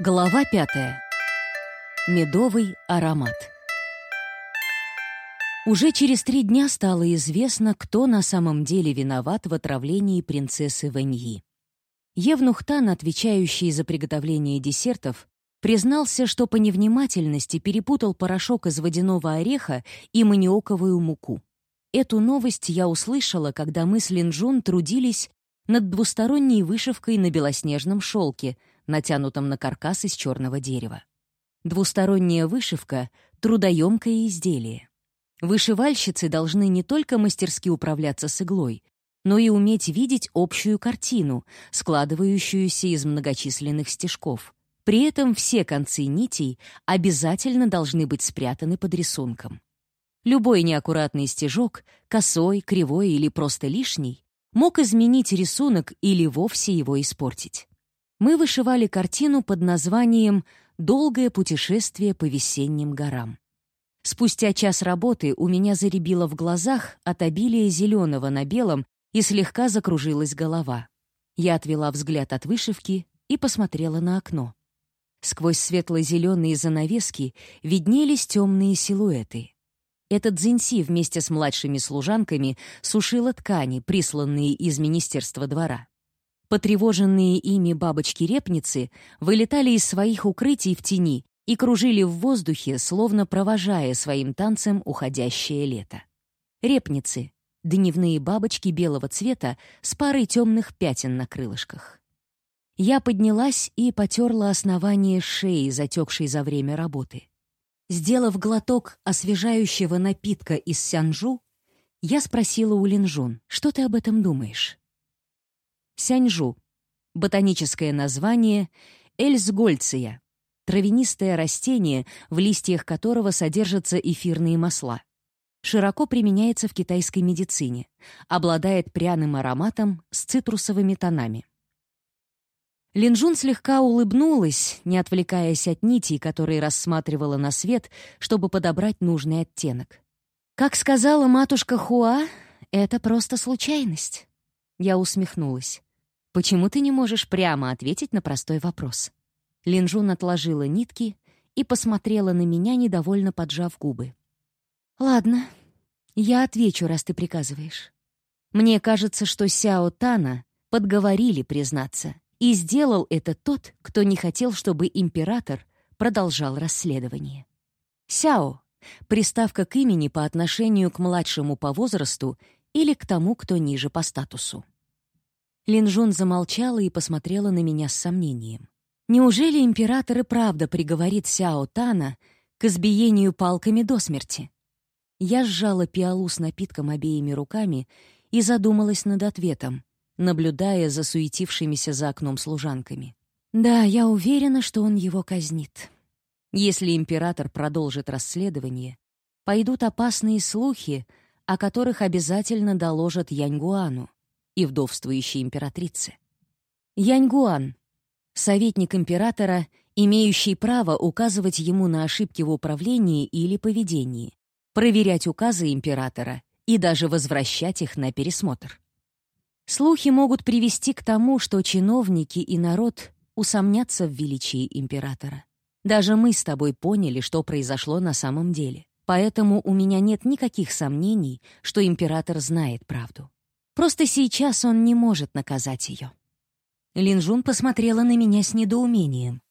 Глава пятая. Медовый аромат. Уже через три дня стало известно, кто на самом деле виноват в отравлении принцессы Вэньи. Евнух Тан, отвечающий за приготовление десертов, признался, что по невнимательности перепутал порошок из водяного ореха и маниоковую муку. Эту новость я услышала, когда мы с Линджун трудились над двусторонней вышивкой на белоснежном шелке — натянутом на каркас из черного дерева. Двусторонняя вышивка — трудоемкое изделие. Вышивальщицы должны не только мастерски управляться с иглой, но и уметь видеть общую картину, складывающуюся из многочисленных стежков. При этом все концы нитей обязательно должны быть спрятаны под рисунком. Любой неаккуратный стежок, косой, кривой или просто лишний, мог изменить рисунок или вовсе его испортить мы вышивали картину под названием «Долгое путешествие по весенним горам». Спустя час работы у меня заребило в глазах от обилия зеленого на белом и слегка закружилась голова. Я отвела взгляд от вышивки и посмотрела на окно. Сквозь светло-зеленые занавески виднелись темные силуэты. Этот Дзинси вместе с младшими служанками сушила ткани, присланные из Министерства двора. Потревоженные ими бабочки-репницы вылетали из своих укрытий в тени и кружили в воздухе, словно провожая своим танцем уходящее лето. Репницы — дневные бабочки белого цвета с парой темных пятен на крылышках. Я поднялась и потерла основание шеи, затекшей за время работы. Сделав глоток освежающего напитка из сянжу, я спросила у Линжун, что ты об этом думаешь? Сяньжу. Ботаническое название — эльсгольция. Травянистое растение, в листьях которого содержатся эфирные масла. Широко применяется в китайской медицине. Обладает пряным ароматом с цитрусовыми тонами. Линжун слегка улыбнулась, не отвлекаясь от нитей, которые рассматривала на свет, чтобы подобрать нужный оттенок. «Как сказала матушка Хуа, это просто случайность». Я усмехнулась. «Почему ты не можешь прямо ответить на простой вопрос?» Линжун отложила нитки и посмотрела на меня, недовольно поджав губы. «Ладно, я отвечу, раз ты приказываешь. Мне кажется, что Сяо Тана подговорили признаться, и сделал это тот, кто не хотел, чтобы император продолжал расследование. Сяо — приставка к имени по отношению к младшему по возрасту или к тому, кто ниже по статусу. Линжун замолчала и посмотрела на меня с сомнением. Неужели император и правда приговорит Сяо Тана к избиению палками до смерти? Я сжала пиалу с напитком обеими руками и задумалась над ответом, наблюдая за суетившимися за окном служанками. Да, я уверена, что он его казнит. Если император продолжит расследование, пойдут опасные слухи, о которых обязательно доложат Яньгуану и вдовствующей императрицы. Яньгуан — советник императора, имеющий право указывать ему на ошибки в управлении или поведении, проверять указы императора и даже возвращать их на пересмотр. Слухи могут привести к тому, что чиновники и народ усомнятся в величии императора. Даже мы с тобой поняли, что произошло на самом деле. Поэтому у меня нет никаких сомнений, что император знает правду. Просто сейчас он не может наказать ее. Линжун посмотрела на меня с недоумением.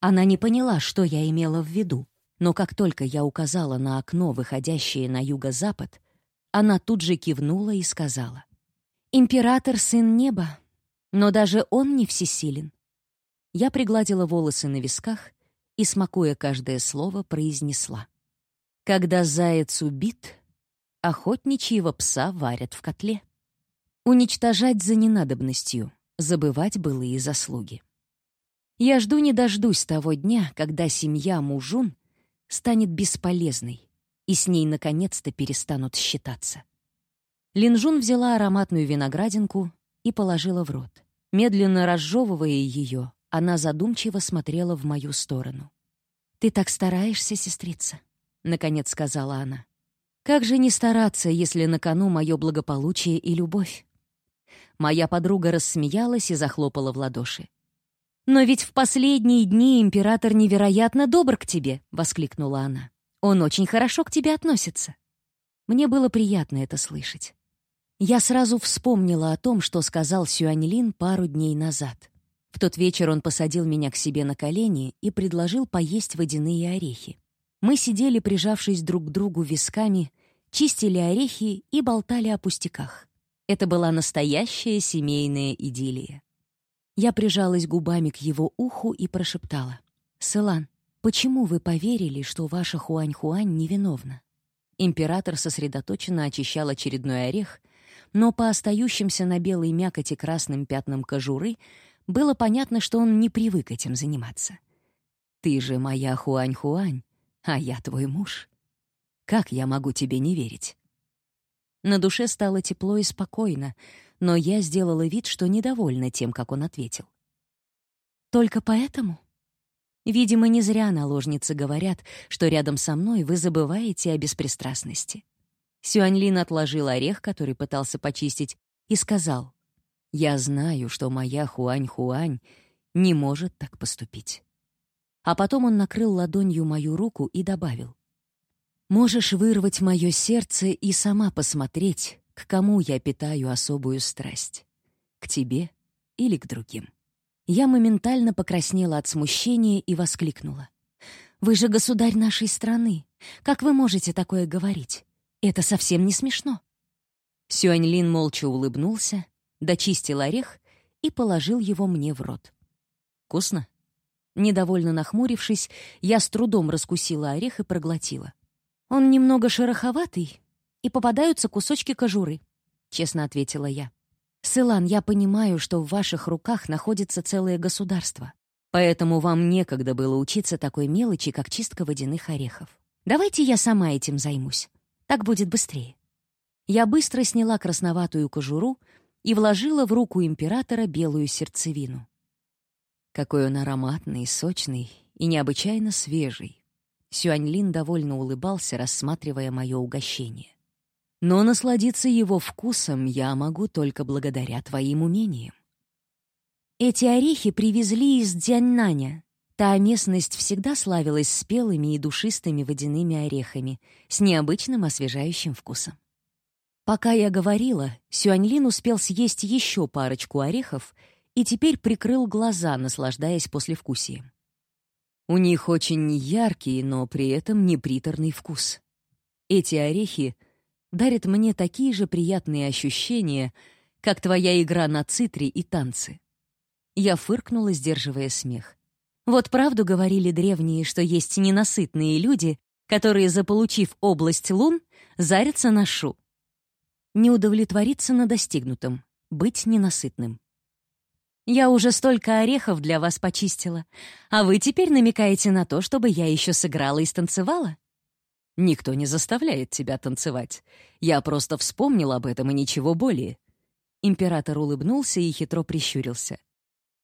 Она не поняла, что я имела в виду, но как только я указала на окно, выходящее на юго-запад, она тут же кивнула и сказала. «Император — сын неба, но даже он не всесилен». Я пригладила волосы на висках и, смакуя каждое слово, произнесла. «Когда заяц убит, охотничьего пса варят в котле». Уничтожать за ненадобностью, забывать былые заслуги. Я жду не дождусь того дня, когда семья Мужун станет бесполезной, и с ней наконец-то перестанут считаться. Линжун взяла ароматную виноградинку и положила в рот. Медленно разжевывая ее, она задумчиво смотрела в мою сторону. «Ты так стараешься, сестрица?» — наконец сказала она. «Как же не стараться, если на кону мое благополучие и любовь?» Моя подруга рассмеялась и захлопала в ладоши. «Но ведь в последние дни император невероятно добр к тебе», — воскликнула она. «Он очень хорошо к тебе относится». Мне было приятно это слышать. Я сразу вспомнила о том, что сказал Сюаньлин пару дней назад. В тот вечер он посадил меня к себе на колени и предложил поесть водяные орехи. Мы сидели, прижавшись друг к другу висками, чистили орехи и болтали о пустяках. Это была настоящая семейная идиллия. Я прижалась губами к его уху и прошептала. «Сылан, почему вы поверили, что ваша Хуань-Хуань невиновна?» Император сосредоточенно очищал очередной орех, но по остающимся на белой мякоти красным пятнам кожуры было понятно, что он не привык этим заниматься. «Ты же моя Хуань-Хуань, а я твой муж. Как я могу тебе не верить?» На душе стало тепло и спокойно, но я сделала вид, что недовольна тем, как он ответил. «Только поэтому?» Видимо, не зря наложницы говорят, что рядом со мной вы забываете о беспристрастности. Сюаньлин отложил орех, который пытался почистить, и сказал, «Я знаю, что моя Хуань-Хуань не может так поступить». А потом он накрыл ладонью мою руку и добавил, Можешь вырвать мое сердце и сама посмотреть, к кому я питаю особую страсть. К тебе или к другим. Я моментально покраснела от смущения и воскликнула. «Вы же государь нашей страны. Как вы можете такое говорить? Это совсем не смешно». Сюаньлин молча улыбнулся, дочистил орех и положил его мне в рот. «Вкусно?» Недовольно нахмурившись, я с трудом раскусила орех и проглотила. «Он немного шероховатый, и попадаются кусочки кожуры», — честно ответила я. «Сылан, я понимаю, что в ваших руках находится целое государство, поэтому вам некогда было учиться такой мелочи, как чистка водяных орехов. Давайте я сама этим займусь. Так будет быстрее». Я быстро сняла красноватую кожуру и вложила в руку императора белую сердцевину. Какой он ароматный, сочный и необычайно свежий. Сюаньлин довольно улыбался, рассматривая мое угощение. «Но насладиться его вкусом я могу только благодаря твоим умениям». Эти орехи привезли из Дзяньнаня. Та местность всегда славилась спелыми и душистыми водяными орехами с необычным освежающим вкусом. Пока я говорила, Сюаньлин успел съесть еще парочку орехов и теперь прикрыл глаза, наслаждаясь послевкусием. У них очень яркий, но при этом неприторный вкус. Эти орехи дарят мне такие же приятные ощущения, как твоя игра на цитре и танцы. Я фыркнула, сдерживая смех. Вот правду говорили древние, что есть ненасытные люди, которые, заполучив область лун, зарятся на шу. Не удовлетвориться на достигнутом, быть ненасытным. Я уже столько орехов для вас почистила, а вы теперь намекаете на то, чтобы я еще сыграла и станцевала? Никто не заставляет тебя танцевать. Я просто вспомнил об этом и ничего более. Император улыбнулся и хитро прищурился.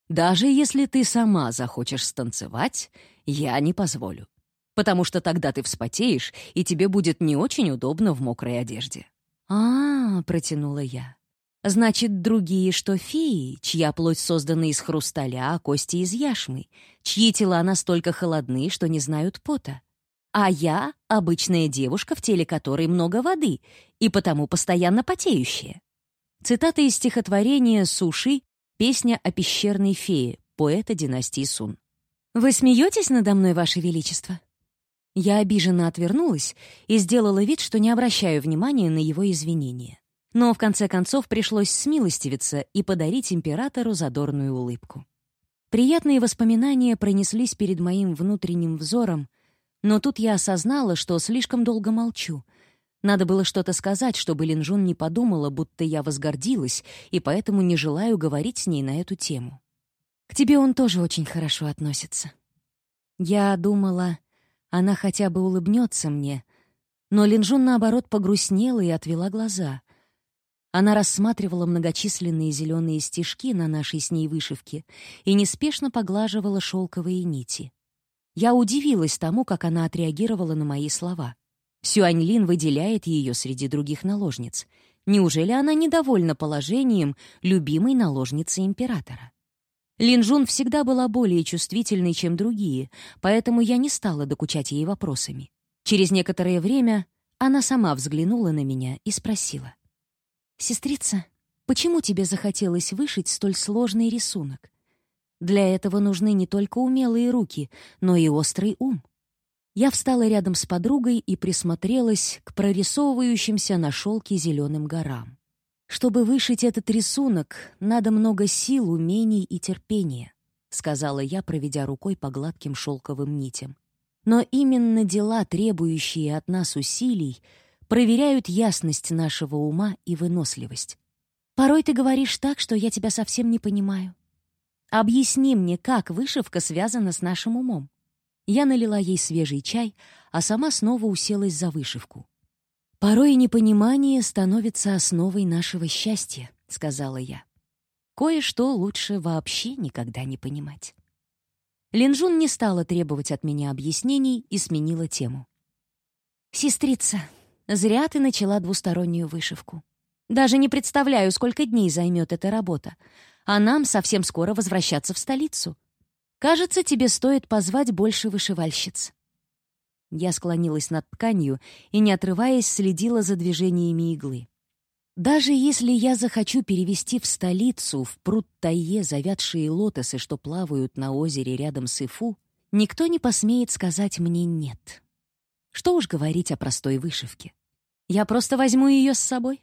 Даже если ты сама захочешь станцевать, я не позволю. Потому что тогда ты вспотеешь, и тебе будет не очень удобно в мокрой одежде. «А, — протянула я, Значит, другие, что феи, чья плоть создана из хрусталя, а кости из яшмы, чьи тела настолько холодны, что не знают пота. А я — обычная девушка, в теле которой много воды, и потому постоянно потеющая. Цитата из стихотворения «Суши», песня о пещерной фее, поэта династии Сун. «Вы смеетесь надо мной, Ваше Величество?» Я обиженно отвернулась и сделала вид, что не обращаю внимания на его извинения. Но в конце концов пришлось смилостивиться и подарить императору задорную улыбку. Приятные воспоминания пронеслись перед моим внутренним взором, но тут я осознала, что слишком долго молчу. Надо было что-то сказать, чтобы Линжун не подумала, будто я возгордилась, и поэтому не желаю говорить с ней на эту тему. К тебе он тоже очень хорошо относится. Я думала, она хотя бы улыбнется мне, но Линжун, наоборот, погрустнела и отвела глаза — она рассматривала многочисленные зеленые стежки на нашей с ней вышивке и неспешно поглаживала шелковые нити. Я удивилась тому, как она отреагировала на мои слова. Сюаньлин выделяет ее среди других наложниц. Неужели она недовольна положением любимой наложницы императора? Линжун всегда была более чувствительной, чем другие, поэтому я не стала докучать ей вопросами. Через некоторое время она сама взглянула на меня и спросила. «Сестрица, почему тебе захотелось вышить столь сложный рисунок? Для этого нужны не только умелые руки, но и острый ум». Я встала рядом с подругой и присмотрелась к прорисовывающимся на шелке зеленым горам. Чтобы вышить этот рисунок, надо много сил, умений и терпения, сказала я, проведя рукой по гладким шелковым нитям. Но именно дела, требующие от нас усилий, проверяют ясность нашего ума и выносливость. Порой ты говоришь так, что я тебя совсем не понимаю. Объясни мне, как вышивка связана с нашим умом. Я налила ей свежий чай, а сама снова уселась за вышивку. «Порой непонимание становится основой нашего счастья», — сказала я. «Кое-что лучше вообще никогда не понимать». Линжун не стала требовать от меня объяснений и сменила тему. «Сестрица, зря ты начала двустороннюю вышивку. Даже не представляю, сколько дней займет эта работа, а нам совсем скоро возвращаться в столицу. Кажется, тебе стоит позвать больше вышивальщиц». Я склонилась над тканью и, не отрываясь, следила за движениями иглы. Даже если я захочу перевести в столицу, в пруд Тайе, завядшие лотосы, что плавают на озере рядом с Ифу, никто не посмеет сказать мне «нет». Что уж говорить о простой вышивке. Я просто возьму ее с собой.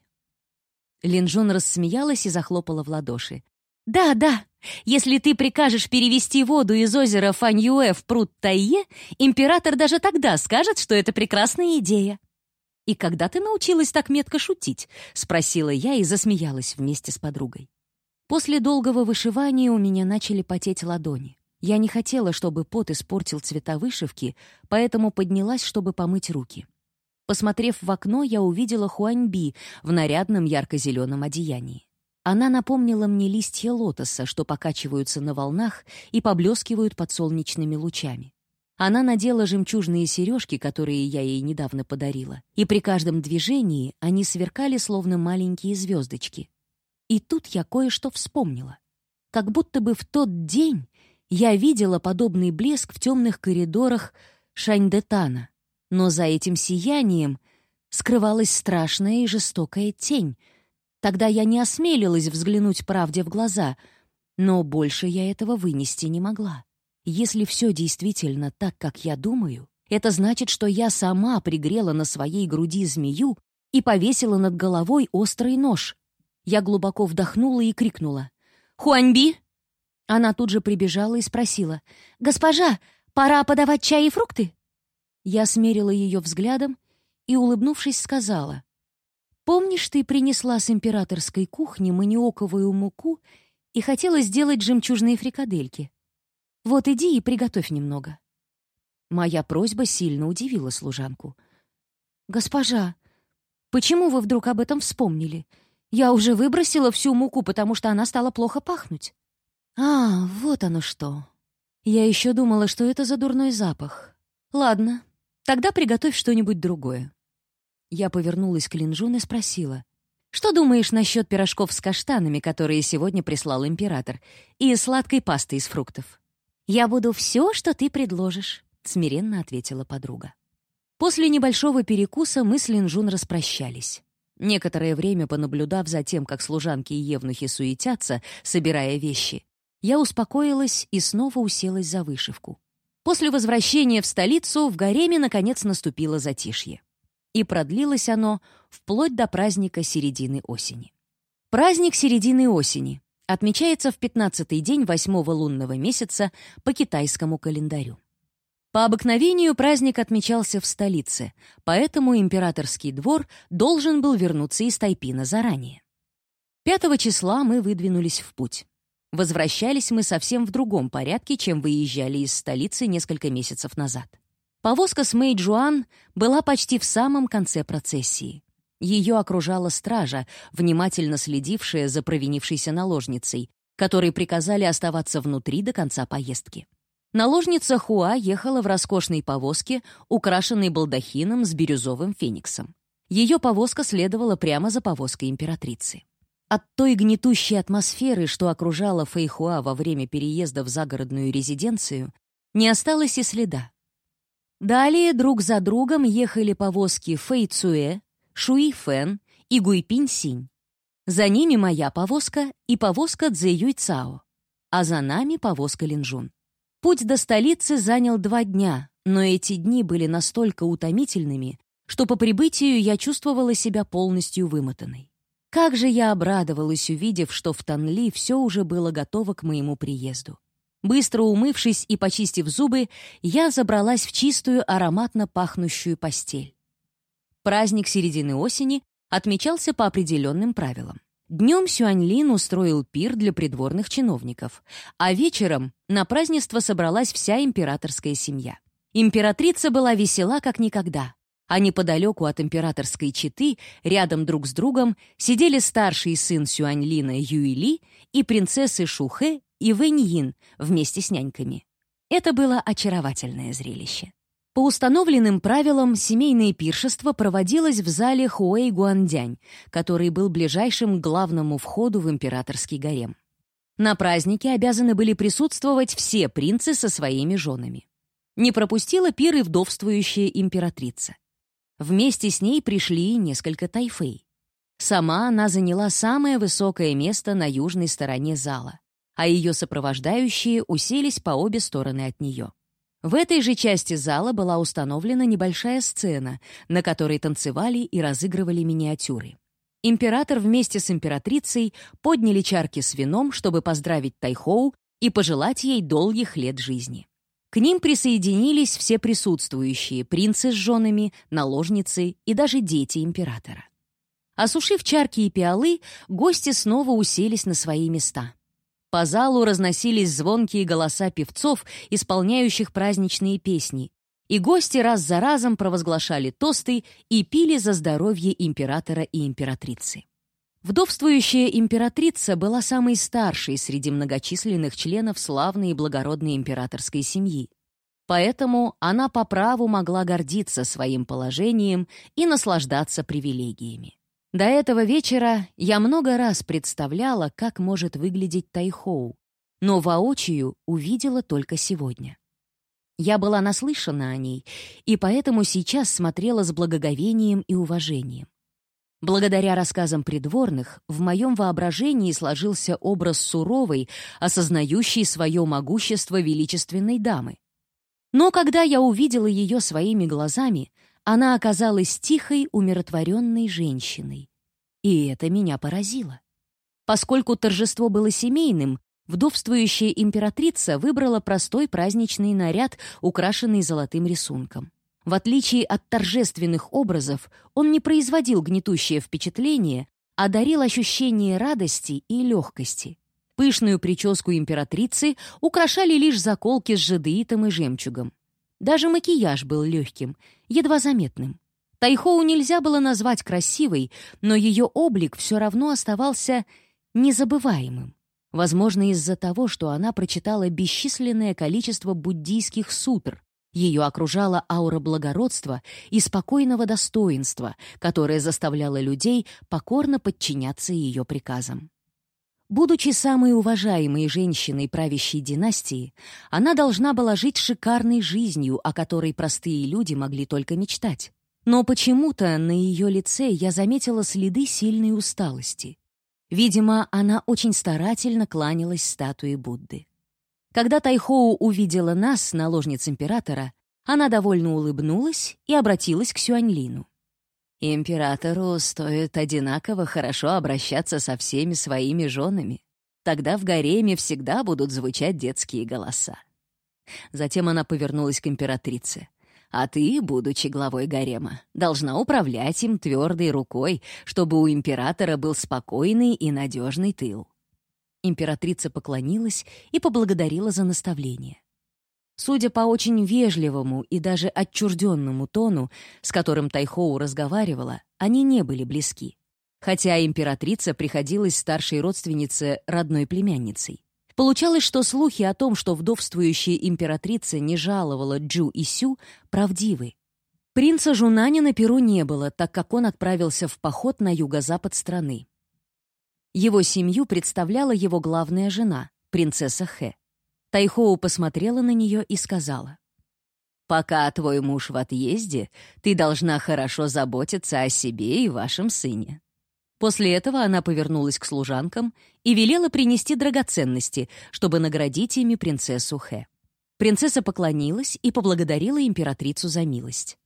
Линжун рассмеялась и захлопала в ладоши. «Да, да, если ты прикажешь перевести воду из озера Фаньюэ в пруд Тайе, император даже тогда скажет, что это прекрасная идея». «И когда ты научилась так метко шутить?» — спросила я и засмеялась вместе с подругой. После долгого вышивания у меня начали потеть ладони. Я не хотела, чтобы пот испортил цвета вышивки, поэтому поднялась, чтобы помыть руки. Посмотрев в окно, я увидела Хуаньби в нарядном ярко-зеленом одеянии. Она напомнила мне листья лотоса, что покачиваются на волнах и поблескивают под солнечными лучами. Она надела жемчужные сережки, которые я ей недавно подарила, и при каждом движении они сверкали, словно маленькие звездочки. И тут я кое-что вспомнила. Как будто бы в тот день я видела подобный блеск в темных коридорах Шаньдетана, но за этим сиянием скрывалась страшная и жестокая тень — Тогда я не осмелилась взглянуть правде в глаза, но больше я этого вынести не могла. Если все действительно так, как я думаю, это значит, что я сама пригрела на своей груди змею и повесила над головой острый нож. Я глубоко вдохнула и крикнула. «Хуаньби!» Она тут же прибежала и спросила. «Госпожа, пора подавать чай и фрукты?» Я смерила ее взглядом и, улыбнувшись, сказала. Помнишь, ты принесла с императорской кухни маниоковую муку и хотела сделать жемчужные фрикадельки? Вот иди и приготовь немного». Моя просьба сильно удивила служанку. «Госпожа, почему вы вдруг об этом вспомнили? Я уже выбросила всю муку, потому что она стала плохо пахнуть». «А, вот оно что. Я еще думала, что это за дурной запах. Ладно, тогда приготовь что-нибудь другое. Я повернулась к Линжун и спросила. «Что думаешь насчет пирожков с каштанами, которые сегодня прислал император, и сладкой пасты из фруктов?» «Я буду все, что ты предложишь», — смиренно ответила подруга. После небольшого перекуса мы с Линжун распрощались. Некоторое время понаблюдав за тем, как служанки и евнухи суетятся, собирая вещи, я успокоилась и снова уселась за вышивку. После возвращения в столицу в гареме наконец наступило затишье и продлилось оно вплоть до праздника середины осени. Праздник середины осени отмечается в 15-й день восьмого лунного месяца по китайскому календарю. По обыкновению праздник отмечался в столице, поэтому императорский двор должен был вернуться из Тайпина заранее. 5 числа мы выдвинулись в путь. Возвращались мы совсем в другом порядке, чем выезжали из столицы несколько месяцев назад. Повозка с Мэй Джуан была почти в самом конце процессии. Ее окружала стража, внимательно следившая за провинившейся наложницей, которой приказали оставаться внутри до конца поездки. Наложница Хуа ехала в роскошной повозке, украшенной балдахином с бирюзовым фениксом. Ее повозка следовала прямо за повозкой императрицы. От той гнетущей атмосферы, что окружала Фэйхуа во время переезда в загородную резиденцию, не осталось и следа. Далее друг за другом ехали повозки Фэй Цуэ, Шуи Фэн и Гуйпинь Синь. За ними моя повозка и повозка Цзэ Юй Цао, а за нами повозка Линжун. Путь до столицы занял два дня, но эти дни были настолько утомительными, что по прибытию я чувствовала себя полностью вымотанной. Как же я обрадовалась, увидев, что в Танли все уже было готово к моему приезду. Быстро умывшись и почистив зубы, я забралась в чистую, ароматно пахнущую постель. Праздник середины осени отмечался по определенным правилам. Днем Сюаньлин устроил пир для придворных чиновников, а вечером на празднество собралась вся императорская семья. Императрица была весела как никогда, а неподалеку от императорской четы, рядом друг с другом, сидели старший сын Сюаньлина Юйли и принцессы Шухэ и Вэньин вместе с няньками. Это было очаровательное зрелище. По установленным правилам, семейное пиршество проводилось в зале Хуэй-Гуандянь, который был ближайшим к главному входу в императорский гарем. На празднике обязаны были присутствовать все принцы со своими женами. Не пропустила пир и вдовствующая императрица. Вместе с ней пришли несколько тайфей. Сама она заняла самое высокое место на южной стороне зала, а ее сопровождающие уселись по обе стороны от нее. В этой же части зала была установлена небольшая сцена, на которой танцевали и разыгрывали миниатюры. Император вместе с императрицей подняли чарки с вином, чтобы поздравить Тайхоу и пожелать ей долгих лет жизни. К ним присоединились все присутствующие, принцы с женами, наложницы и даже дети императора. Осушив чарки и пиалы, гости снова уселись на свои места. По залу разносились звонкие голоса певцов, исполняющих праздничные песни, и гости раз за разом провозглашали тосты и пили за здоровье императора и императрицы. Вдовствующая императрица была самой старшей среди многочисленных членов славной и благородной императорской семьи. Поэтому она по праву могла гордиться своим положением и наслаждаться привилегиями. До этого вечера я много раз представляла, как может выглядеть Тайхоу, но воочию увидела только сегодня. Я была наслышана о ней, и поэтому сейчас смотрела с благоговением и уважением. Благодаря рассказам придворных, в моем воображении сложился образ суровой, осознающей свое могущество величественной дамы. Но когда я увидела ее своими глазами, она оказалась тихой, умиротворенной женщиной. И это меня поразило. Поскольку торжество было семейным, вдовствующая императрица выбрала простой праздничный наряд, украшенный золотым рисунком. В отличие от торжественных образов, он не производил гнетущее впечатление, а дарил ощущение радости и легкости. Пышную прическу императрицы украшали лишь заколки с жадеитом и жемчугом. Даже макияж был легким, едва заметным. Тайхоу нельзя было назвать красивой, но ее облик все равно оставался незабываемым. Возможно, из-за того, что она прочитала бесчисленное количество буддийских сутр. Ее окружала аура благородства и спокойного достоинства, которое заставляло людей покорно подчиняться ее приказам. Будучи самой уважаемой женщиной правящей династии, она должна была жить шикарной жизнью, о которой простые люди могли только мечтать. Но почему-то на ее лице я заметила следы сильной усталости. Видимо, она очень старательно кланялась статуе Будды. Когда Тайхоу увидела нас, наложниц императора, она довольно улыбнулась и обратилась к Сюаньлину. Императору стоит одинаково хорошо обращаться со всеми своими женами. Тогда в гареме всегда будут звучать детские голоса. Затем она повернулась к императрице. «А ты, будучи главой гарема, должна управлять им твердой рукой, чтобы у императора был спокойный и надежный тыл». Императрица поклонилась и поблагодарила за наставление. Судя по очень вежливому и даже отчужденному тону, с которым Тайхоу разговаривала, они не были близки. Хотя императрица приходилась старшей родственнице родной племянницей. Получалось, что слухи о том, что вдовствующая императрица не жаловала Джу и Сю, правдивы. Принца Жунани на Перу не было, так как он отправился в поход на юго-запад страны. Его семью представляла его главная жена, принцесса Хэ. Тайхоу посмотрела на нее и сказала, «Пока твой муж в отъезде, ты должна хорошо заботиться о себе и вашем сыне». После этого она повернулась к служанкам и велела принести драгоценности, чтобы наградить ими принцессу Хэ. Принцесса поклонилась и поблагодарила императрицу за милость.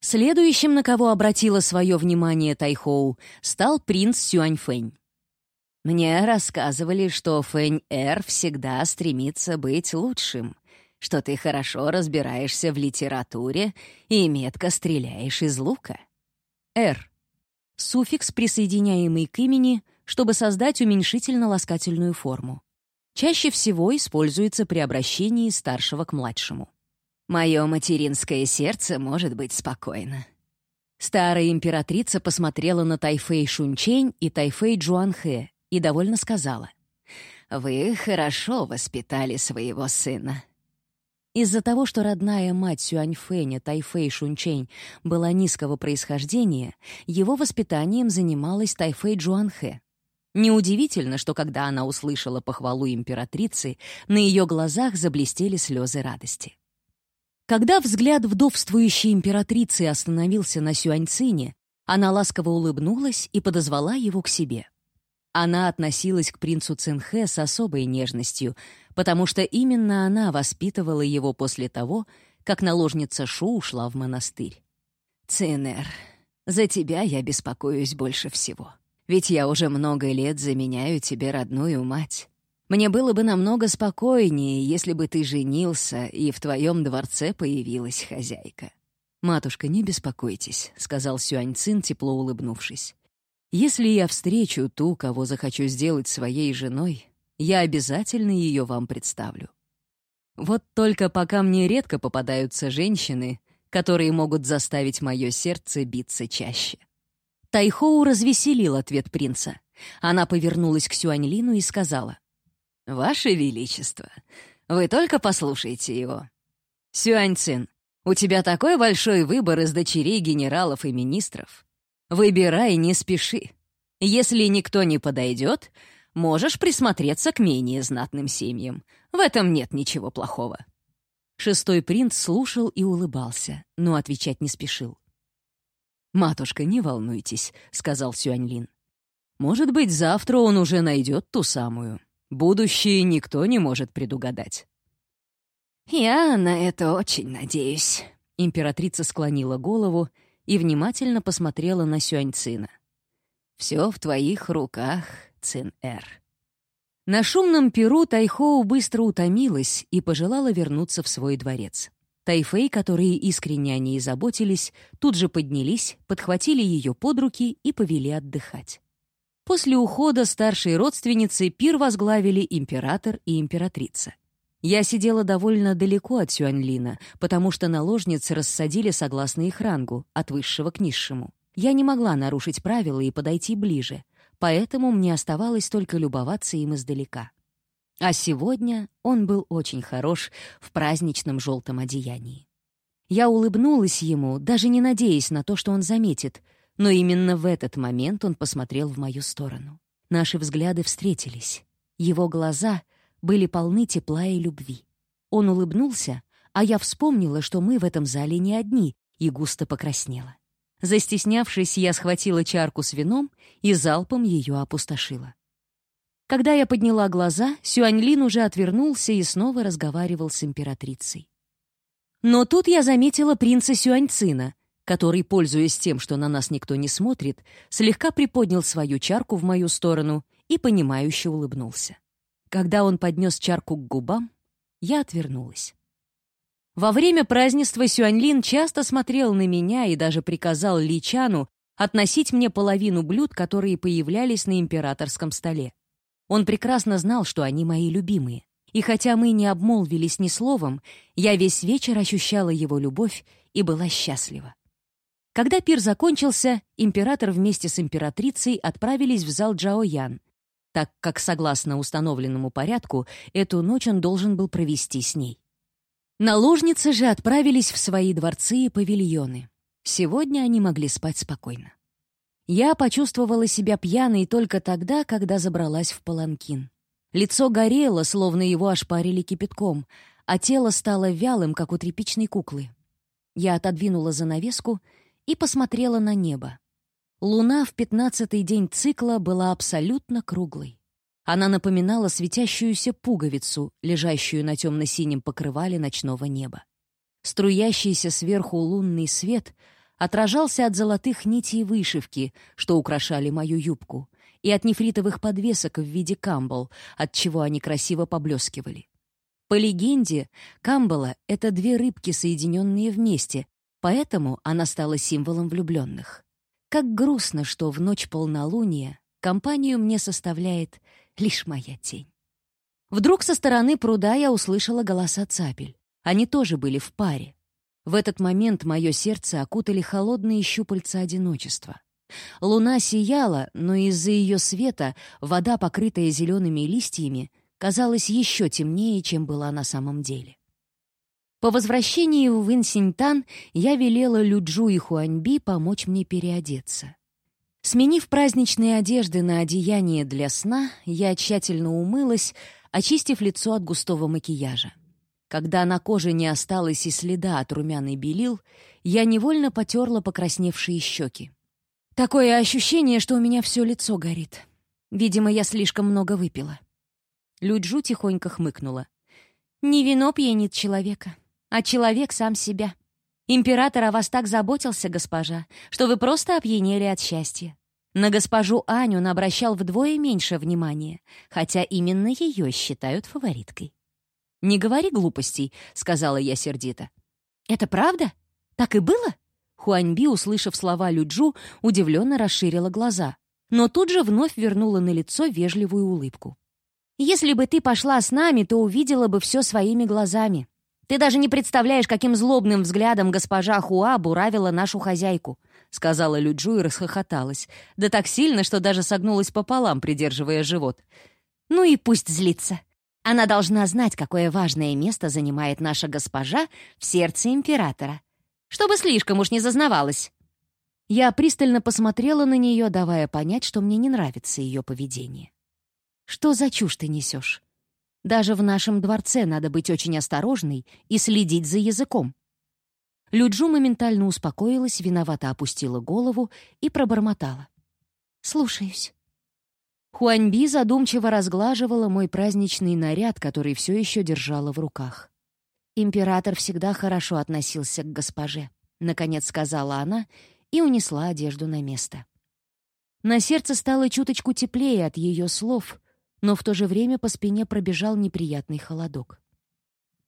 Следующим, на кого обратила свое внимание Тайхоу, стал принц Сюаньфэнь. «Мне рассказывали, что Фэнь-Эр всегда стремится быть лучшим, что ты хорошо разбираешься в литературе и метко стреляешь из лука». «Эр» — суффикс, присоединяемый к имени, чтобы создать уменьшительно-ласкательную форму. Чаще всего используется при обращении старшего к младшему. Мое материнское сердце может быть спокойно. Старая императрица посмотрела на Тайфэй Шунчень и Тайфэй Джуанхэ и довольно сказала. «Вы хорошо воспитали своего сына». Из-за того, что родная мать Сюаньфэня Тайфэй Шунчень была низкого происхождения, его воспитанием занималась Тайфэй Джуанхэ. Неудивительно, что когда она услышала похвалу императрицы, на ее глазах заблестели слезы радости. Когда взгляд вдовствующей императрицы остановился на Сюаньцине, она ласково улыбнулась и подозвала его к себе. Она относилась к принцу Цинхэ с особой нежностью, потому что именно она воспитывала его после того, как наложница Шу ушла в монастырь. «Цинер, за тебя я беспокоюсь больше всего. Ведь я уже много лет заменяю тебе родную мать. Мне было бы намного спокойнее, если бы ты женился, и в твоем дворце появилась хозяйка». «Матушка, не беспокойтесь», — сказал Сюаньцин, тепло улыбнувшись. «Если я встречу ту, кого захочу сделать своей женой, я обязательно ее вам представлю. Вот только пока мне редко попадаются женщины, которые могут заставить мое сердце биться чаще». Тайхоу развеселил ответ принца. Она повернулась к Сюаньлину и сказала — «Ваше Величество, вы только послушайте его. Сюаньцин, у тебя такой большой выбор из дочерей генералов и министров. Выбирай, не спеши. Если никто не подойдет, можешь присмотреться к менее знатным семьям. В этом нет ничего плохого». Шестой принц слушал и улыбался, но отвечать не спешил. «Матушка, не волнуйтесь», — сказал Сюаньлин. «Может быть, завтра он уже найдет ту самую». Будущее никто не может предугадать. «Я на это очень надеюсь», — императрица склонила голову и внимательно посмотрела на Сюаньцина. «Все в твоих руках, Цин-Эр». На шумном перу Тайхоу быстро утомилась и пожелала вернуться в свой дворец. Тайфэй, которые искренне о ней заботились, тут же поднялись, подхватили ее под руки и повели отдыхать. После ухода старшей родственницы пир возглавили император и императрица. Я сидела довольно далеко от Сюаньлина, потому что наложницы рассадили согласно их рангу, от высшего к низшему. Я не могла нарушить правила и подойти ближе, поэтому мне оставалось только любоваться им издалека. А сегодня он был очень хорош в праздничном желтом одеянии. Я улыбнулась ему, даже не надеясь на то, что он заметит — но именно в этот момент он посмотрел в мою сторону. Наши взгляды встретились. Его глаза были полны тепла и любви. Он улыбнулся, а я вспомнила, что мы в этом зале не одни, и густо покраснела. Застеснявшись, я схватила чарку с вином и залпом ее опустошила. Когда я подняла глаза, Сюаньлин уже отвернулся и снова разговаривал с императрицей. Но тут я заметила принца Сюаньцина, который, пользуясь тем, что на нас никто не смотрит, слегка приподнял свою чарку в мою сторону и понимающе улыбнулся. Когда он поднес чарку к губам, я отвернулась. Во время празднества Сюаньлин часто смотрел на меня и даже приказал Ли Чану относить мне половину блюд, которые появлялись на императорском столе. Он прекрасно знал, что они мои любимые. И хотя мы не обмолвились ни словом, я весь вечер ощущала его любовь и была счастлива. Когда пир закончился, император вместе с императрицей отправились в зал Джаоян, так как, согласно установленному порядку, эту ночь он должен был провести с ней. Наложницы же отправились в свои дворцы и павильоны. Сегодня они могли спать спокойно. Я почувствовала себя пьяной только тогда, когда забралась в паланкин. Лицо горело, словно его ошпарили кипятком, а тело стало вялым, как у тряпичной куклы. Я отодвинула занавеску и посмотрела на небо. Луна в пятнадцатый день цикла была абсолютно круглой. Она напоминала светящуюся пуговицу, лежащую на темно-синем покрывале ночного неба. Струящийся сверху лунный свет отражался от золотых нитей вышивки, что украшали мою юбку, и от нефритовых подвесок в виде камбал, от чего они красиво поблескивали. По легенде, камбала — это две рыбки, соединенные вместе, поэтому она стала символом влюбленных. Как грустно, что в ночь полнолуния компанию мне составляет лишь моя тень. Вдруг со стороны пруда я услышала голоса цапель. Они тоже были в паре. В этот момент мое сердце окутали холодные щупальца одиночества. Луна сияла, но из-за ее света вода, покрытая зелеными листьями, казалась еще темнее, чем была на самом деле. По возвращении в Инсиньтан я велела Люджу и Хуаньби помочь мне переодеться. Сменив праздничные одежды на одеяние для сна, я тщательно умылась, очистив лицо от густого макияжа. Когда на коже не осталось и следа от румяной белил, я невольно потерла покрасневшие щеки. Такое ощущение, что у меня все лицо горит. Видимо, я слишком много выпила. Люджу тихонько хмыкнула. «Не вино пьянит человека, а человек сам себя. Император о вас так заботился, госпожа, что вы просто опьянели от счастья. На госпожу Аню он обращал вдвое меньше внимания, хотя именно ее считают фавориткой. «Не говори глупостей», — сказала я сердито. «Это правда? Так и было?» Хуаньби, услышав слова Люджу, удивленно расширила глаза, но тут же вновь вернула на лицо вежливую улыбку. «Если бы ты пошла с нами, то увидела бы все своими глазами. Ты даже не представляешь, каким злобным взглядом госпожа Хуа буравила нашу хозяйку», — сказала Люджу и расхохоталась. Да так сильно, что даже согнулась пополам, придерживая живот. «Ну и пусть злится. Она должна знать, какое важное место занимает наша госпожа в сердце императора. Чтобы слишком уж не зазнавалась». Я пристально посмотрела на нее, давая понять, что мне не нравится ее поведение. «Что за чушь ты несешь? Даже в нашем дворце надо быть очень осторожной и следить за языком. Люджу моментально успокоилась, виновато опустила голову и пробормотала. «Слушаюсь». Хуаньби задумчиво разглаживала мой праздничный наряд, который все еще держала в руках. «Император всегда хорошо относился к госпоже», — наконец сказала она и унесла одежду на место. На сердце стало чуточку теплее от ее слов, но в то же время по спине пробежал неприятный холодок.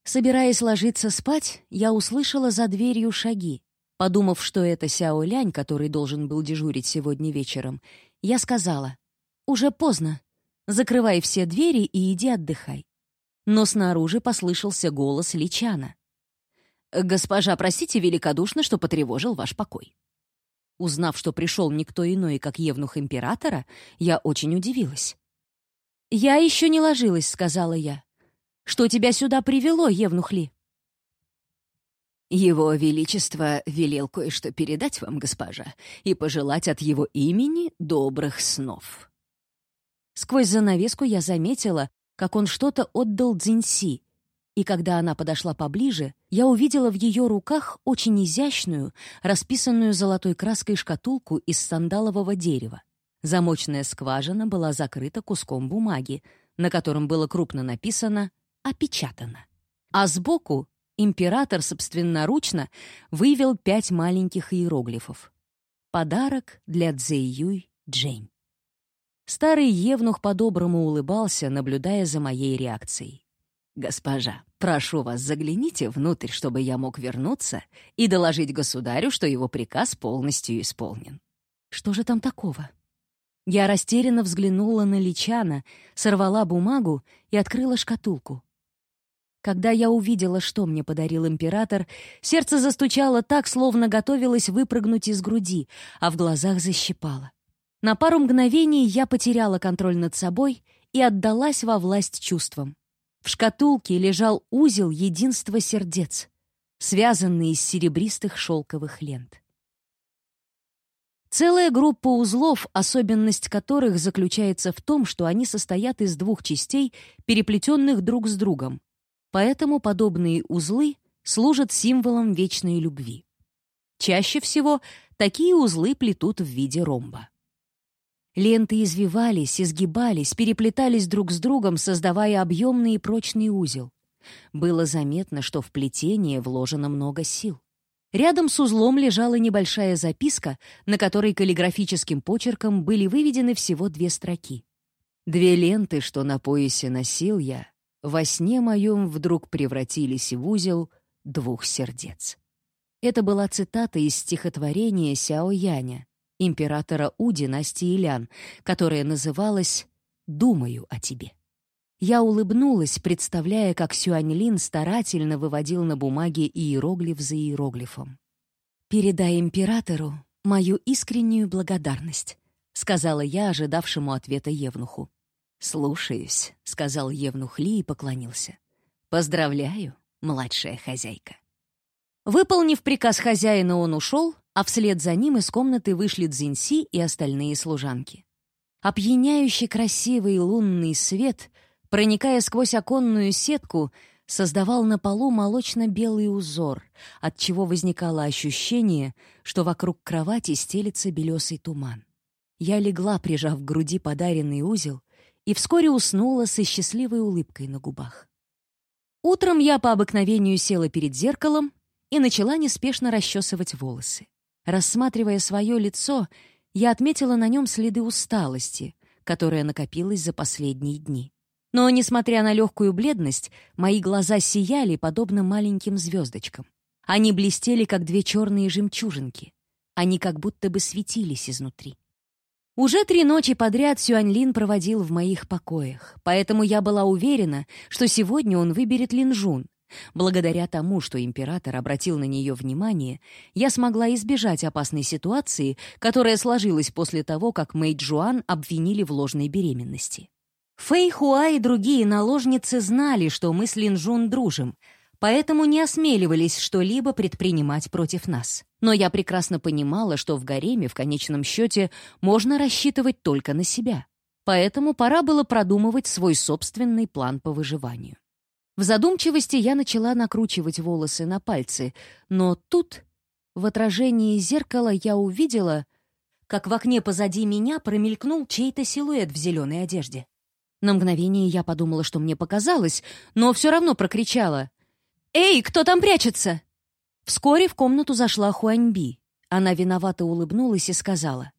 Собираясь ложиться спать, я услышала за дверью шаги. Подумав, что это Сяо Лянь, который должен был дежурить сегодня вечером, я сказала, «Уже поздно. Закрывай все двери и иди отдыхай». Но снаружи послышался голос Личана. «Госпожа, простите великодушно, что потревожил ваш покой». Узнав, что пришел никто иной, как Евнух Императора, я очень удивилась. «Я еще не ложилась», — сказала я. «Что тебя сюда привело, Евнухли?» «Его Величество велел кое-что передать вам, госпожа, и пожелать от его имени добрых снов». Сквозь занавеску я заметила, как он что-то отдал Дзиньси, и когда она подошла поближе, я увидела в ее руках очень изящную, расписанную золотой краской шкатулку из сандалового дерева. Замочная скважина была закрыта куском бумаги, на котором было крупно написано «Опечатано». А сбоку император собственноручно вывел пять маленьких иероглифов. Подарок для Цзэйюй Джень. Старый евнух по-доброму улыбался, наблюдая за моей реакцией. «Госпожа, прошу вас, загляните внутрь, чтобы я мог вернуться и доложить государю, что его приказ полностью исполнен». «Что же там такого?» Я растерянно взглянула на Личана, сорвала бумагу и открыла шкатулку. Когда я увидела, что мне подарил император, сердце застучало так, словно готовилось выпрыгнуть из груди, а в глазах защипало. На пару мгновений я потеряла контроль над собой и отдалась во власть чувствам. В шкатулке лежал узел единства сердец, связанный из серебристых шелковых лент. Целая группа узлов, особенность которых заключается в том, что они состоят из двух частей, переплетенных друг с другом. Поэтому подобные узлы служат символом вечной любви. Чаще всего такие узлы плетут в виде ромба. Ленты извивались, изгибались, переплетались друг с другом, создавая объемный и прочный узел. Было заметно, что в плетение вложено много сил. Рядом с узлом лежала небольшая записка, на которой каллиграфическим почерком были выведены всего две строки. «Две ленты, что на поясе носил я, во сне моем вдруг превратились в узел двух сердец». Это была цитата из стихотворения Сяо Яня, императора У династии Лян, которая называлась «Думаю о тебе». Я улыбнулась, представляя, как Сюаньлин старательно выводил на бумаге иероглиф за иероглифом. «Передай императору мою искреннюю благодарность», — сказала я ожидавшему ответа Евнуху. «Слушаюсь», — сказал Евнух Ли и поклонился. «Поздравляю, младшая хозяйка». Выполнив приказ хозяина, он ушел, а вслед за ним из комнаты вышли Цзиньси и остальные служанки. Опьяняющий красивый лунный свет, проникая сквозь оконную сетку, создавал на полу молочно-белый узор, от чего возникало ощущение, что вокруг кровати стелится белесый туман. Я легла, прижав к груди подаренный узел, и вскоре уснула со счастливой улыбкой на губах. Утром я по обыкновению села перед зеркалом и начала неспешно расчесывать волосы. Рассматривая свое лицо, я отметила на нем следы усталости, которая накопилась за последние дни. Но, несмотря на легкую бледность, мои глаза сияли, подобно маленьким звездочкам. Они блестели, как две черные жемчужинки. Они как будто бы светились изнутри. Уже три ночи подряд Сюаньлин проводил в моих покоях, поэтому я была уверена, что сегодня он выберет Линжун, Благодаря тому, что император обратил на нее внимание, я смогла избежать опасной ситуации, которая сложилась после того, как Мэй Джуан обвинили в ложной беременности. Фэй Хуа и другие наложницы знали, что мы с Линжун дружим, поэтому не осмеливались что-либо предпринимать против нас. Но я прекрасно понимала, что в гареме в конечном счете можно рассчитывать только на себя. Поэтому пора было продумывать свой собственный план по выживанию. В задумчивости я начала накручивать волосы на пальцы, но тут, в отражении зеркала, я увидела, как в окне позади меня промелькнул чей-то силуэт в зеленой одежде. На мгновение я подумала, что мне показалось, но все равно прокричала. «Эй, кто там прячется?» Вскоре в комнату зашла Хуаньби. Она виновато улыбнулась и сказала.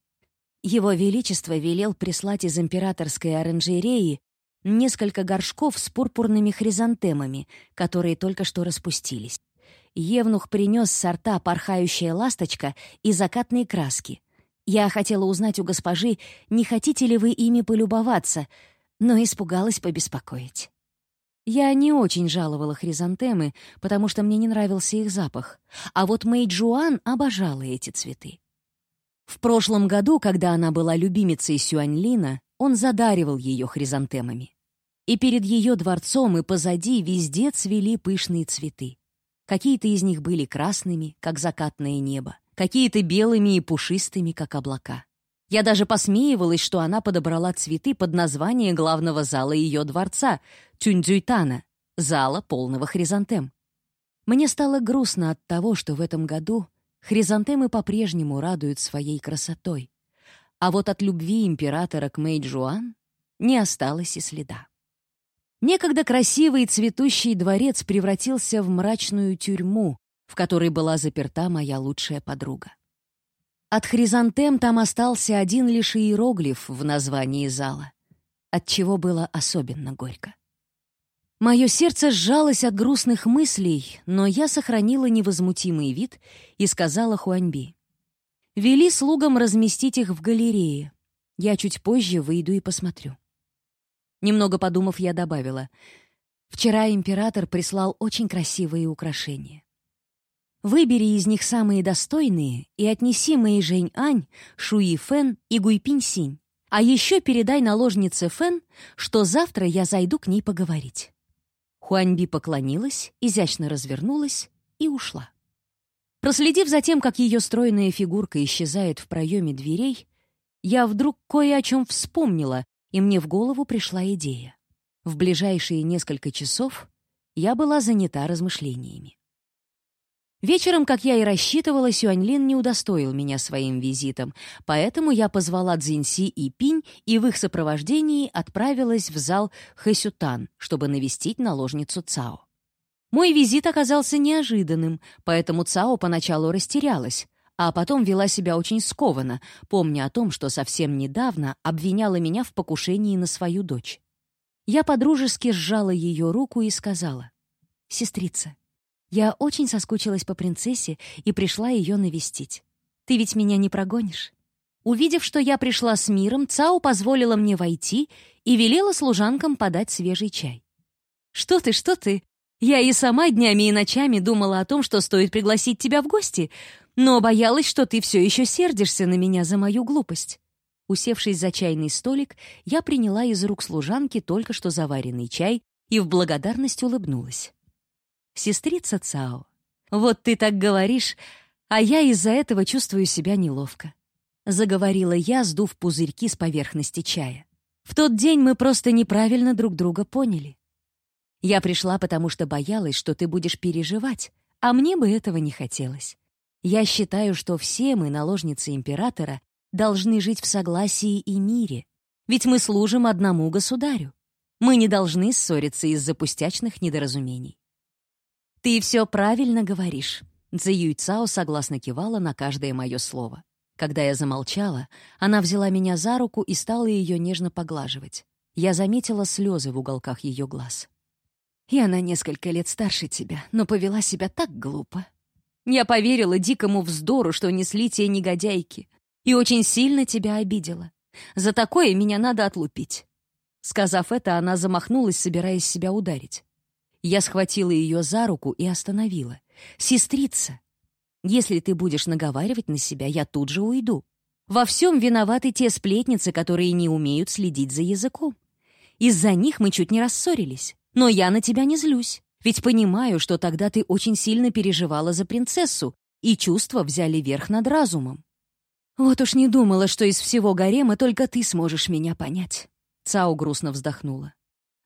«Его Величество велел прислать из императорской оранжереи несколько горшков с пурпурными хризантемами, которые только что распустились. Евнух принес сорта «Порхающая ласточка» и закатные краски. Я хотела узнать у госпожи, не хотите ли вы ими полюбоваться, но испугалась побеспокоить. Я не очень жаловала хризантемы, потому что мне не нравился их запах, а вот Мэй Джуан обожала эти цветы. В прошлом году, когда она была любимицей Сюаньлина, он задаривал ее хризантемами. И перед ее дворцом и позади везде цвели пышные цветы. Какие-то из них были красными, как закатное небо, какие-то белыми и пушистыми, как облака. Я даже посмеивалась, что она подобрала цветы под название главного зала ее дворца — Тюньцзюйтана, зала полного хризантем. Мне стало грустно от того, что в этом году хризантемы по-прежнему радуют своей красотой, а вот от любви императора к Мэйджуан не осталось и следа. Некогда красивый цветущий дворец превратился в мрачную тюрьму, в которой была заперта моя лучшая подруга. От хризантем там остался один лишь иероглиф в названии зала, от чего было особенно горько. Мое сердце сжалось от грустных мыслей, но я сохранила невозмутимый вид и сказала Хуаньби. «Вели слугам разместить их в галерее. Я чуть позже выйду и посмотрю». Немного подумав, я добавила. «Вчера император прислал очень красивые украшения. Выбери из них самые достойные и отнеси моей Жень Ань, Шуи Фэн и Гуйпинь Синь. А еще передай наложнице Фэн, что завтра я зайду к ней поговорить». Хуаньби поклонилась, изящно развернулась и ушла. Проследив за тем, как ее стройная фигурка исчезает в проеме дверей, я вдруг кое о чем вспомнила, и мне в голову пришла идея. В ближайшие несколько часов я была занята размышлениями. Вечером, как я и рассчитывала, Сюаньлин не удостоил меня своим визитом, поэтому я позвала Цзиньси и Пинь и в их сопровождении отправилась в зал Хэсютан, чтобы навестить наложницу Цао. Мой визит оказался неожиданным, поэтому Цао поначалу растерялась, а потом вела себя очень скованно, помня о том, что совсем недавно обвиняла меня в покушении на свою дочь. Я подружески сжала ее руку и сказала, «Сестрица, я очень соскучилась по принцессе и пришла ее навестить. Ты ведь меня не прогонишь?» Увидев, что я пришла с миром, Цао позволила мне войти и велела служанкам подать свежий чай. «Что ты, что ты? Я и сама днями и ночами думала о том, что стоит пригласить тебя в гости, но боялась, что ты все еще сердишься на меня за мою глупость». Усевшись за чайный столик, я приняла из рук служанки только что заваренный чай и в благодарность улыбнулась. «Сестрица Цао, вот ты так говоришь, а я из-за этого чувствую себя неловко», — заговорила я, сдув пузырьки с поверхности чая. «В тот день мы просто неправильно друг друга поняли. Я пришла, потому что боялась, что ты будешь переживать, а мне бы этого не хотелось. Я считаю, что все мы, наложницы императора, должны жить в согласии и мире, ведь мы служим одному государю. Мы не должны ссориться из-за пустячных недоразумений. «Ты все правильно говоришь», — Цзэ Цао согласно кивала на каждое мое слово. Когда я замолчала, она взяла меня за руку и стала ее нежно поглаживать. Я заметила слезы в уголках ее глаз. «И она несколько лет старше тебя, но повела себя так глупо. Я поверила дикому вздору, что несли те негодяйки, и очень сильно тебя обидела. За такое меня надо отлупить». Сказав это, она замахнулась, собираясь себя ударить. Я схватила ее за руку и остановила. «Сестрица, если ты будешь наговаривать на себя, я тут же уйду. Во всем виноваты те сплетницы, которые не умеют следить за языком. Из-за них мы чуть не рассорились. Но я на тебя не злюсь, ведь понимаю, что тогда ты очень сильно переживала за принцессу, и чувства взяли верх над разумом. Вот уж не думала, что из всего гарема только ты сможешь меня понять. Цао грустно вздохнула.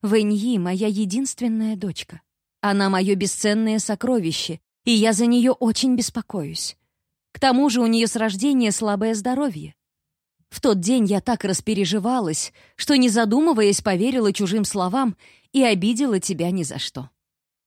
Вэньи — моя единственная дочка. Она мое бесценное сокровище, и я за нее очень беспокоюсь. К тому же у нее с рождения слабое здоровье. В тот день я так распереживалась, что, не задумываясь, поверила чужим словам и обидела тебя ни за что.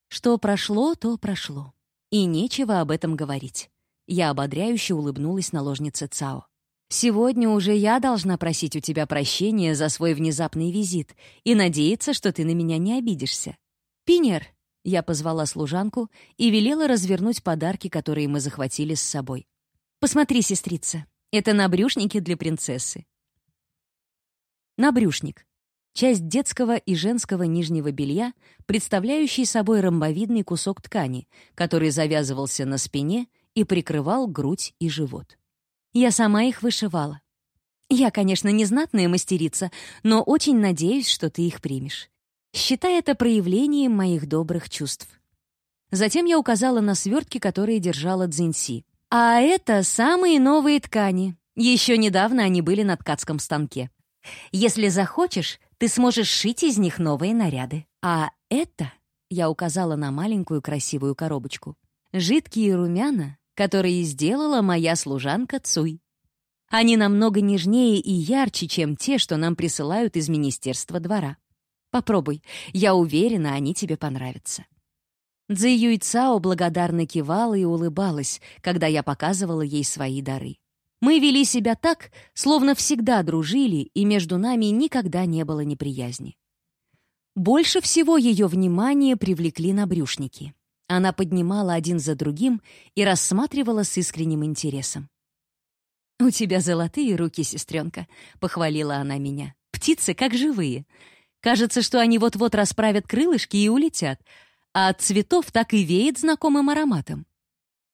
Что прошло, то прошло. И нечего об этом говорить. Я ободряюще улыбнулась наложнице Цао. Сегодня уже я должна просить у тебя прощения за свой внезапный визит и надеяться, что ты на меня не обидишься. Пинер, я позвала служанку и велела развернуть подарки, которые мы захватили с собой. Посмотри, сестрица, это набрюшники для принцессы. Набрюшник — часть детского и женского нижнего белья, представляющий собой ромбовидный кусок ткани, который завязывался на спине и прикрывал грудь и живот. Я сама их вышивала. Я, конечно, не знатная мастерица, но очень надеюсь, что ты их примешь. Считай это проявлением моих добрых чувств. Затем я указала на свертки, которые держала Цзиньси. А это самые новые ткани. Еще недавно они были на ткацком станке. Если захочешь, ты сможешь шить из них новые наряды. А это, я указала на маленькую красивую коробочку, жидкие румяна которые сделала моя служанка Цуй. Они намного нежнее и ярче, чем те, что нам присылают из Министерства двора. Попробуй, я уверена, они тебе понравятся». Цзи Юйцао благодарно кивала и улыбалась, когда я показывала ей свои дары. Мы вели себя так, словно всегда дружили, и между нами никогда не было неприязни. Больше всего ее внимание привлекли набрюшники. Она поднимала один за другим и рассматривала с искренним интересом. «У тебя золотые руки, сестренка», — похвалила она меня. «Птицы как живые. Кажется, что они вот-вот расправят крылышки и улетят, а от цветов так и веет знакомым ароматом».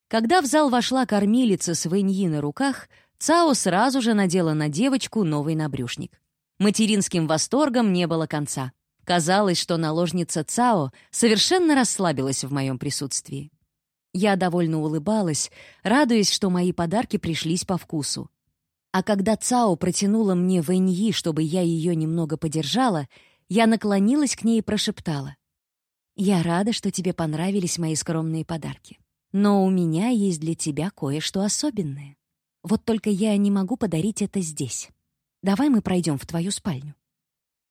Когда в зал вошла кормилица с Вэньи на руках, Цао сразу же надела на девочку новый набрюшник. Материнским восторгом не было конца. Казалось, что наложница Цао совершенно расслабилась в моем присутствии. Я довольно улыбалась, радуясь, что мои подарки пришлись по вкусу. А когда Цао протянула мне вэньи, чтобы я ее немного подержала, я наклонилась к ней и прошептала. «Я рада, что тебе понравились мои скромные подарки. Но у меня есть для тебя кое-что особенное. Вот только я не могу подарить это здесь. Давай мы пройдем в твою спальню».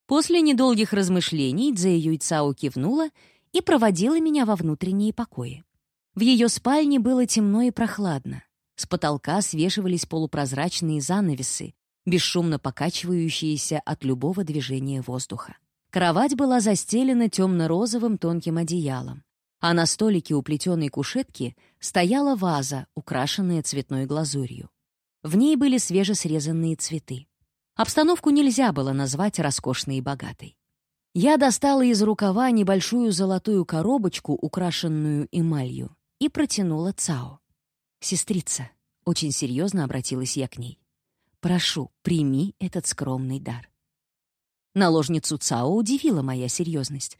После недолгих размышлений Цзэ Юйцао кивнула и проводила меня во внутренние покои. В ее спальне было темно и прохладно. С потолка свешивались полупрозрачные занавесы, бесшумно покачивающиеся от любого движения воздуха. Кровать была застелена темно-розовым тонким одеялом, а на столике у плетеной кушетки стояла ваза, украшенная цветной глазурью. В ней были свежесрезанные цветы. Обстановку нельзя было назвать роскошной и богатой. Я достала из рукава небольшую золотую коробочку, украшенную эмалью, и протянула Цао. «Сестрица», — очень серьезно обратилась я к ней, «прошу, прими этот скромный дар». Наложницу Цао удивила моя серьезность.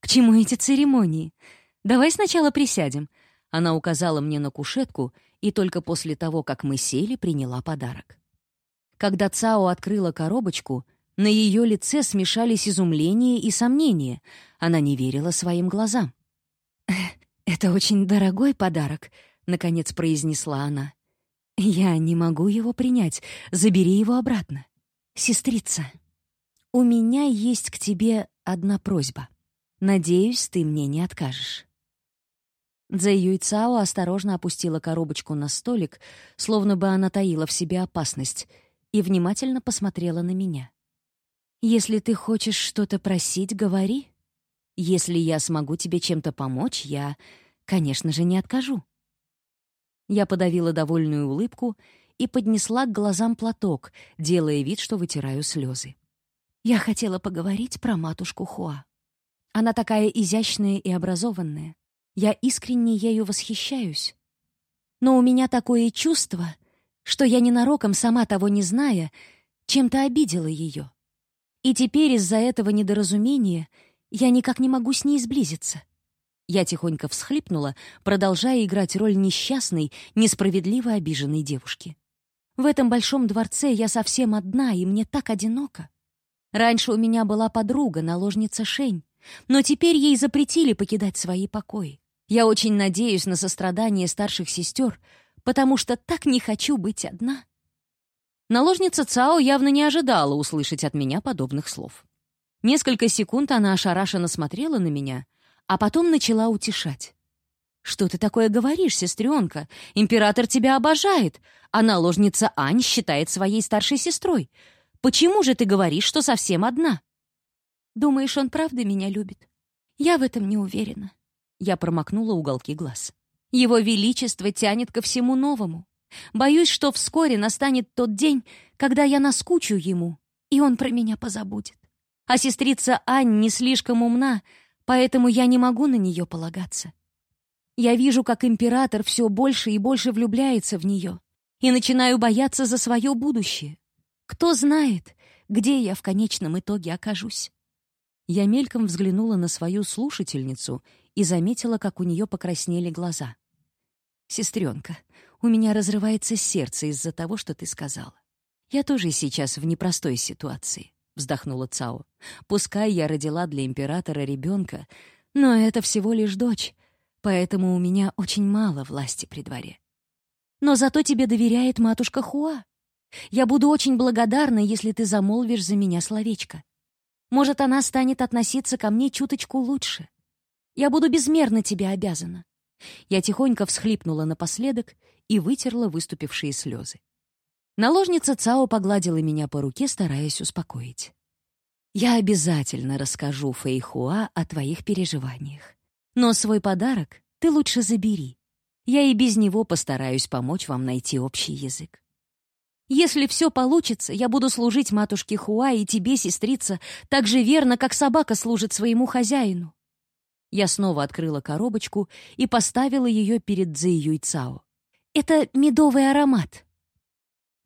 «К чему эти церемонии? Давай сначала присядем». Она указала мне на кушетку и только после того, как мы сели, приняла подарок. Когда Цао открыла коробочку, на ее лице смешались изумление и сомнение. Она не верила своим глазам. «Это очень дорогой подарок», — наконец произнесла она. «Я не могу его принять. Забери его обратно. Сестрица, у меня есть к тебе одна просьба. Надеюсь, ты мне не откажешь». Цзэ Юйцао осторожно опустила коробочку на столик, словно бы она таила в себе опасность, и внимательно посмотрела на меня. «Если ты хочешь что-то просить, говори», если я смогу тебе чем-то помочь, я, конечно же, не откажу». Я подавила довольную улыбку и поднесла к глазам платок, делая вид, что вытираю слезы. Я хотела поговорить про матушку Хуа. Она такая изящная и образованная. Я искренне ею восхищаюсь. Но у меня такое чувство, что я ненароком, сама того не зная, чем-то обидела ее. И теперь из-за этого недоразумения я никак не могу с ней сблизиться. Я тихонько всхлипнула, продолжая играть роль несчастной, несправедливо обиженной девушки. В этом большом дворце я совсем одна, и мне так одиноко. Раньше у меня была подруга, наложница Шень, но теперь ей запретили покидать свои покои. Я очень надеюсь на сострадание старших сестер, потому что так не хочу быть одна. Наложница Цао явно не ожидала услышать от меня подобных слов. Несколько секунд она ошарашенно смотрела на меня, а потом начала утешать. «Что ты такое говоришь, сестренка? Император тебя обожает, а наложница Ань считает своей старшей сестрой. Почему же ты говоришь, что совсем одна?» «Думаешь, он правда меня любит? Я в этом не уверена». Я промокнула уголки глаз. «Его Величество тянет ко всему новому. Боюсь, что вскоре настанет тот день, когда я наскучу ему, и он про меня позабудет. А сестрица Ань не слишком умна, поэтому я не могу на нее полагаться. Я вижу, как император все больше и больше влюбляется в нее, и начинаю бояться за свое будущее. Кто знает, где я в конечном итоге окажусь. Я мельком взглянула на свою слушательницу и заметила, как у нее покраснели глаза. «Сестренка, у меня разрывается сердце из-за того, что ты сказала. Я тоже сейчас в непростой ситуации. — вздохнула Цао. «Пускай я родила для императора ребенка, но это всего лишь дочь, поэтому у меня очень мало власти при дворе. Но зато тебе доверяет матушка Хуа. Я буду очень благодарна, если ты замолвишь за меня словечко. Может, она станет относиться ко мне чуточку лучше. Я буду безмерно тебе обязана». Я тихонько всхлипнула напоследок и вытерла выступившие слезы. Наложница Цао погладила меня по руке, стараясь успокоить. «Я обязательно расскажу Фэйхуа о твоих переживаниях. Но свой подарок ты лучше забери. Я и без него постараюсь помочь вам найти общий язык. Если все получится, я буду служить матушке Хуа и тебе, сестрица, так же верно, как собака служит своему хозяину». Я снова открыла коробочку и поставила ее перед Цзэй Юйцао. «Это медовый аромат.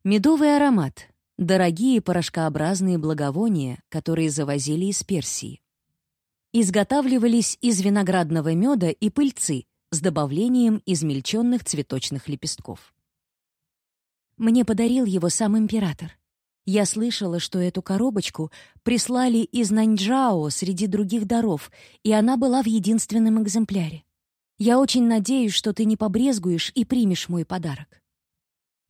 Медовый аромат — дорогие порошкообразные благовония, которые завозили из Персии. Изготавливались из виноградного меда и пыльцы, с добавлением измельченных цветочных лепестков. Мне подарил его сам император. Я слышала, что эту коробочку прислали из Наньчжао среди других даров, и она была в единственном экземпляре. Я очень надеюсь, что ты не побрезгуешь и примешь мой подарок.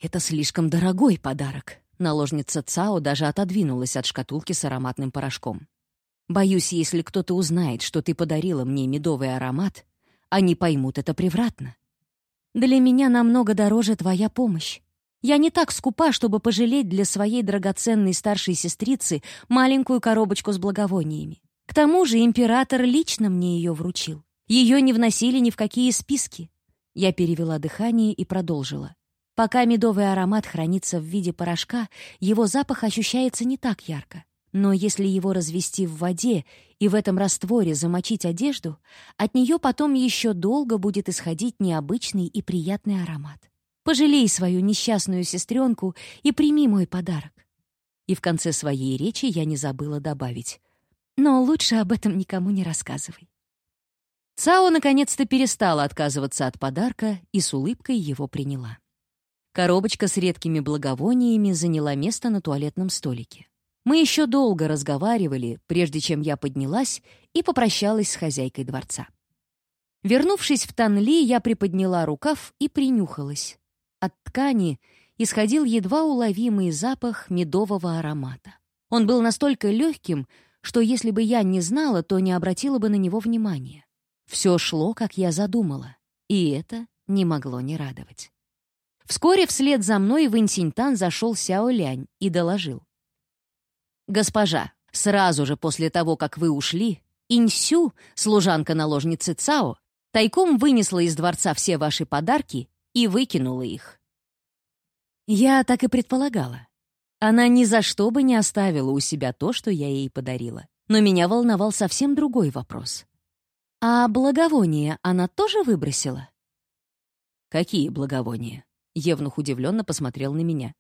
Это слишком дорогой подарок. Наложница Цао даже отодвинулась от шкатулки с ароматным порошком. Боюсь, если кто-то узнает, что ты подарила мне медовый аромат, они поймут это превратно. Для меня намного дороже твоя помощь. Я не так скупа, чтобы пожалеть для своей драгоценной старшей сестрицы маленькую коробочку с благовониями. К тому же император лично мне ее вручил. Ее не вносили ни в какие списки. Я перевела дыхание и продолжила. Пока медовый аромат хранится в виде порошка, его запах ощущается не так ярко. Но если его развести в воде и в этом растворе замочить одежду, от нее потом еще долго будет исходить необычный и приятный аромат. Пожалей свою несчастную сестренку и прими мой подарок». И в конце своей речи я не забыла добавить. «Но лучше об этом никому не рассказывай». Цао наконец-то перестала отказываться от подарка и с улыбкой его приняла. Коробочка с редкими благовониями заняла место на туалетном столике. Мы еще долго разговаривали, прежде чем я поднялась и попрощалась с хозяйкой дворца. Вернувшись в Танли, я приподняла рукав и принюхалась. От ткани исходил едва уловимый запах медового аромата. Он был настолько легким, что если бы я не знала, то не обратила бы на него внимания. Все шло, как я задумала, и это не могло не радовать. Вскоре вслед за мной в Инсиньтан зашел Сяо Лянь и доложил. «Госпожа, сразу же после того, как вы ушли, Инсю, служанка наложницы Цао, тайком вынесла из дворца все ваши подарки и выкинула их. Я так и предполагала. Она ни за что бы не оставила у себя то, что я ей подарила. Но меня волновал совсем другой вопрос. А благовония она тоже выбросила? Какие благовония? Евнух удивленно посмотрел на меня.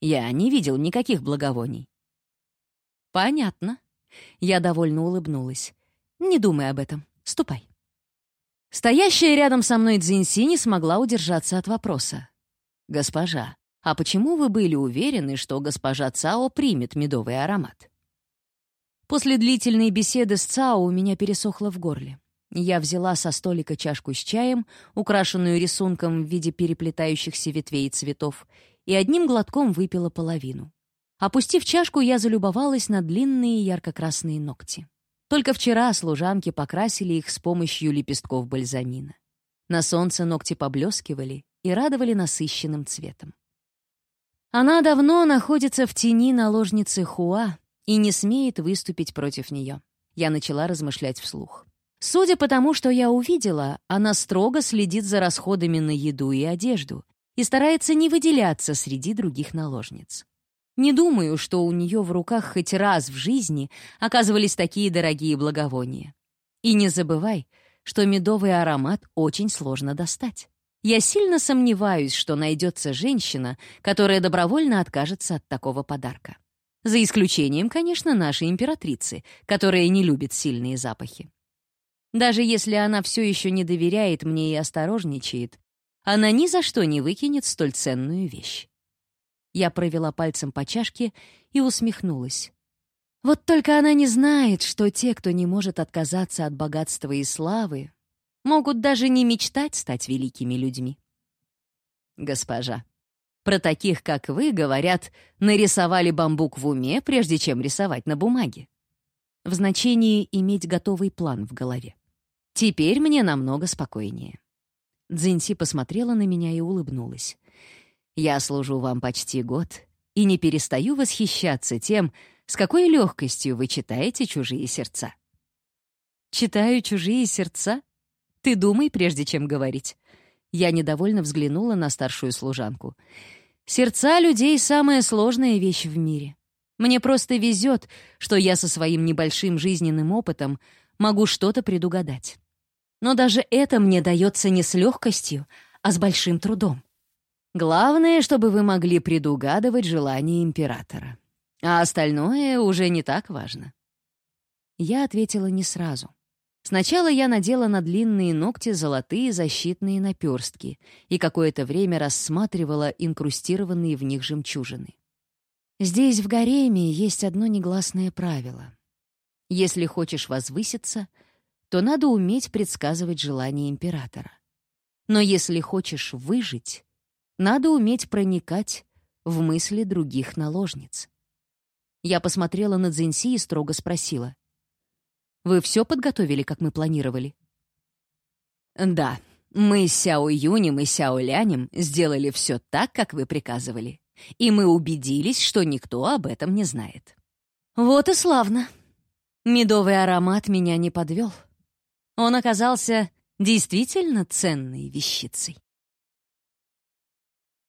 Я не видел никаких благовоний. Понятно. Я довольно улыбнулась. Не думай об этом. Ступай. Стоящая рядом со мной Цзиньси не смогла удержаться от вопроса. «Госпожа, а почему вы были уверены, что госпожа Цао примет медовый аромат?» После длительной беседы с Цао у меня пересохло в горле. Я взяла со столика чашку с чаем, украшенную рисунком в виде переплетающихся ветвей и цветов, и одним глотком выпила половину. Опустив чашку, я залюбовалась на длинные ярко-красные ногти. Только вчера служанки покрасили их с помощью лепестков бальзамина. На солнце ногти поблескивали и радовали насыщенным цветом. Она давно находится в тени наложницы Хуа и не смеет выступить против нее. Я начала размышлять вслух. Судя по тому, что я увидела, она строго следит за расходами на еду и одежду и старается не выделяться среди других наложниц. Не думаю, что у нее в руках хоть раз в жизни оказывались такие дорогие благовония. И не забывай, что медовый аромат очень сложно достать. Я сильно сомневаюсь, что найдется женщина, которая добровольно откажется от такого подарка. За исключением, конечно, нашей императрицы, которая не любит сильные запахи. Даже если она все еще не доверяет мне и осторожничает, она ни за что не выкинет столь ценную вещь. Я провела пальцем по чашке и усмехнулась. Вот только она не знает, что те, кто не может отказаться от богатства и славы, могут даже не мечтать стать великими людьми. Госпожа, про таких, как вы, говорят, нарисовали бамбук в уме, прежде чем рисовать на бумаге. В значении иметь готовый план в голове. Теперь мне намного спокойнее. Дзинси посмотрела на меня и улыбнулась. Я служу вам почти год и не перестаю восхищаться тем, с какой легкостью вы читаете чужие сердца. Читаю чужие сердца? Ты думай, прежде чем говорить. Я недовольно взглянула на старшую служанку. Сердца людей — самая сложная вещь в мире. Мне просто везет, что я со своим небольшим жизненным опытом могу что-то предугадать. Но даже это мне дается не с легкостью, а с большим трудом. Главное, чтобы вы могли предугадывать желания императора. А остальное уже не так важно. Я ответила не сразу. Сначала я надела на длинные ногти золотые защитные наперстки и какое-то время рассматривала инкрустированные в них жемчужины. Здесь, в гареме, есть одно негласное правило. Если хочешь возвыситься, то надо уметь предсказывать желания императора. Но если хочешь выжить, надо уметь проникать в мысли других наложниц. Я посмотрела на Цзиньси и строго спросила. «Вы все подготовили, как мы планировали?» «Да, мы с Сяо Юнем и Сяо Лянем сделали все так, как вы приказывали и мы убедились, что никто об этом не знает. Вот и славно. Медовый аромат меня не подвел. Он оказался действительно ценной вещицей.